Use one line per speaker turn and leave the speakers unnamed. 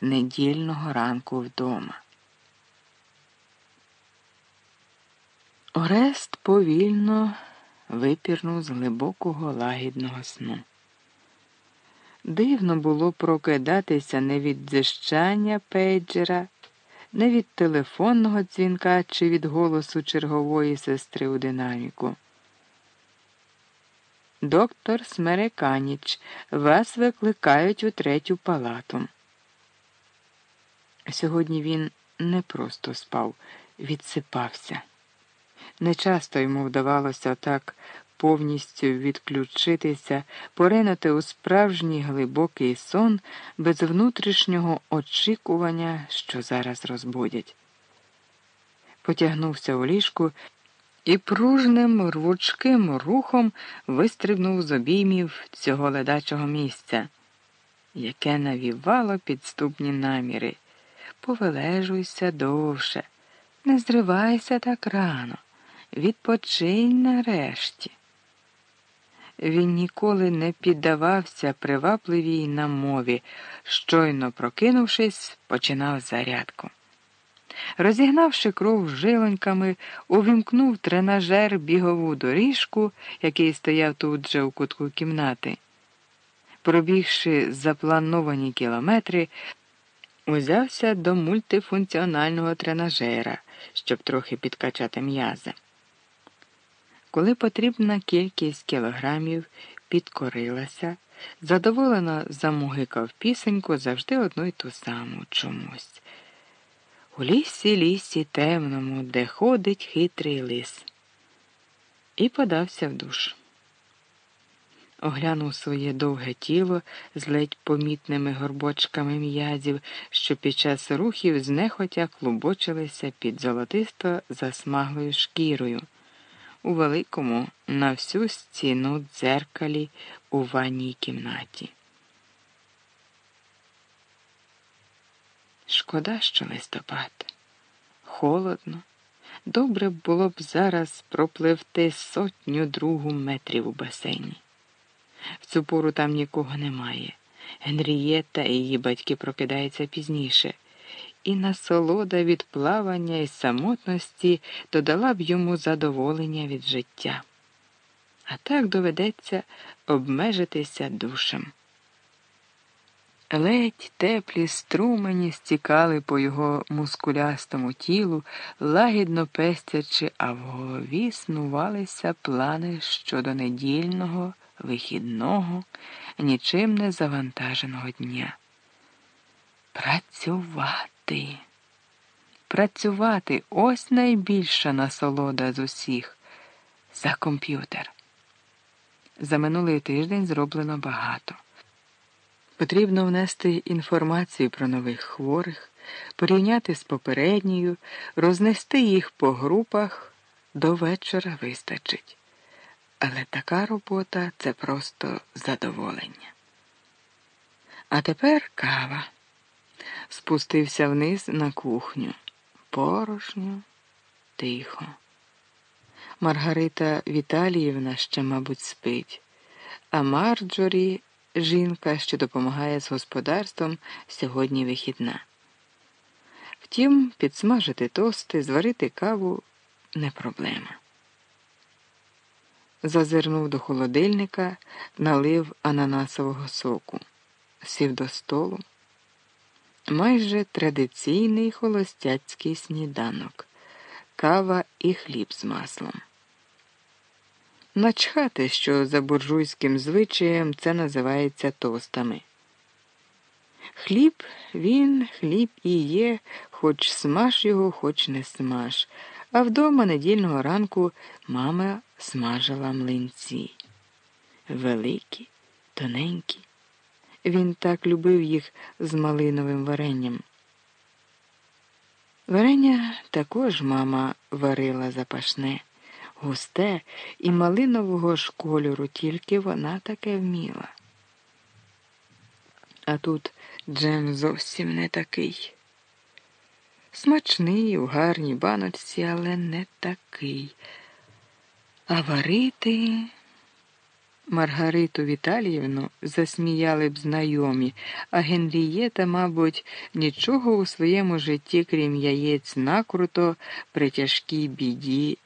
недільного ранку вдома. Орест повільно випірнув з глибокого лагідного сну. Дивно було прокидатися не від дзищання пейджера, не від телефонного дзвінка чи від голосу чергової сестри у динаміку. Доктор Смереканіч, вас викликають у третю палату. Сьогодні він не просто спав, відсипався. Нечасто йому вдавалося так повністю відключитися, поринути у справжній глибокий сон без внутрішнього очікування, що зараз розбудять. Потягнувся у ліжку і пружним рвучким рухом вистрибнув з обіймів цього ледачого місця, яке навівало підступні наміри. Повележуйся довше, не зривайся так рано, відпочинь нарешті. Він ніколи не піддавався привабливій намові, щойно прокинувшись, починав зарядку. Розігнавши кров жилоньками, увімкнув тренажер бігову доріжку, який стояв тут же у кутку кімнати. Пробігши заплановані кілометри, узявся до мультифункціонального тренажера, щоб трохи підкачати м'язи. Коли потрібна кількість кілограмів підкорилася, задоволено замугикав пісеньку завжди одну й ту саму чомусь. У лісі, лісі темному, де ходить хитрий лис. І подався в душ. Оглянув своє довге тіло з ледь помітними горбочками м'язів, що під час рухів знехотя клубочилися під золотисто засмаглою шкірою у великому на всю стіну дзеркалі у ванній кімнаті. Шкода, що листопад. Холодно. Добре було б зараз пропливти сотню другу метрів у басейні. В цю пору там нікого немає. Генрієта і її батьки прокидаються пізніше і насолода від плавання і самотності додала б йому задоволення від життя. А так доведеться обмежитися душем. Ледь теплі струмені стікали по його мускулястому тілу, лагідно пестячи, а в голові снувалися плани щодо недільного, вихідного, нічим не завантаженого дня. Працювати працювати. Ось найбільша насолода з усіх за комп'ютер. За минулий тиждень зроблено багато. Потрібно внести інформацію про нових хворих, порівняти з попередньою, рознести їх по групах до вечора вистачить. Але така робота це просто задоволення. А тепер кава спустився вниз на кухню. Порошньо, тихо. Маргарита Віталіївна ще, мабуть, спить, а Марджорі, жінка, що допомагає з господарством, сьогодні вихідна. Втім, підсмажити тости, зварити каву не проблема. Зазирнув до холодильника, налив ананасового соку, сів до столу майже традиційний холостяцький сніданок, кава і хліб з маслом. Начхати, що за буржуйським звичаєм це називається тостами. Хліб він, хліб і є, хоч смаж його, хоч не смаж, а вдома недільного ранку мама смажила млинці. Великі, тоненькі. Він так любив їх з малиновим варенням. Варення також мама варила запашне, густе і малинового ж кольору, тільки вона таке вміла. А тут джем зовсім не такий. Смачний у гарній баночці, але не такий. А варити Маргариту Віталіївну засміяли б знайомі, а Генрієта, мабуть, нічого у своєму житті, крім яєць накруто, при тяжкій біді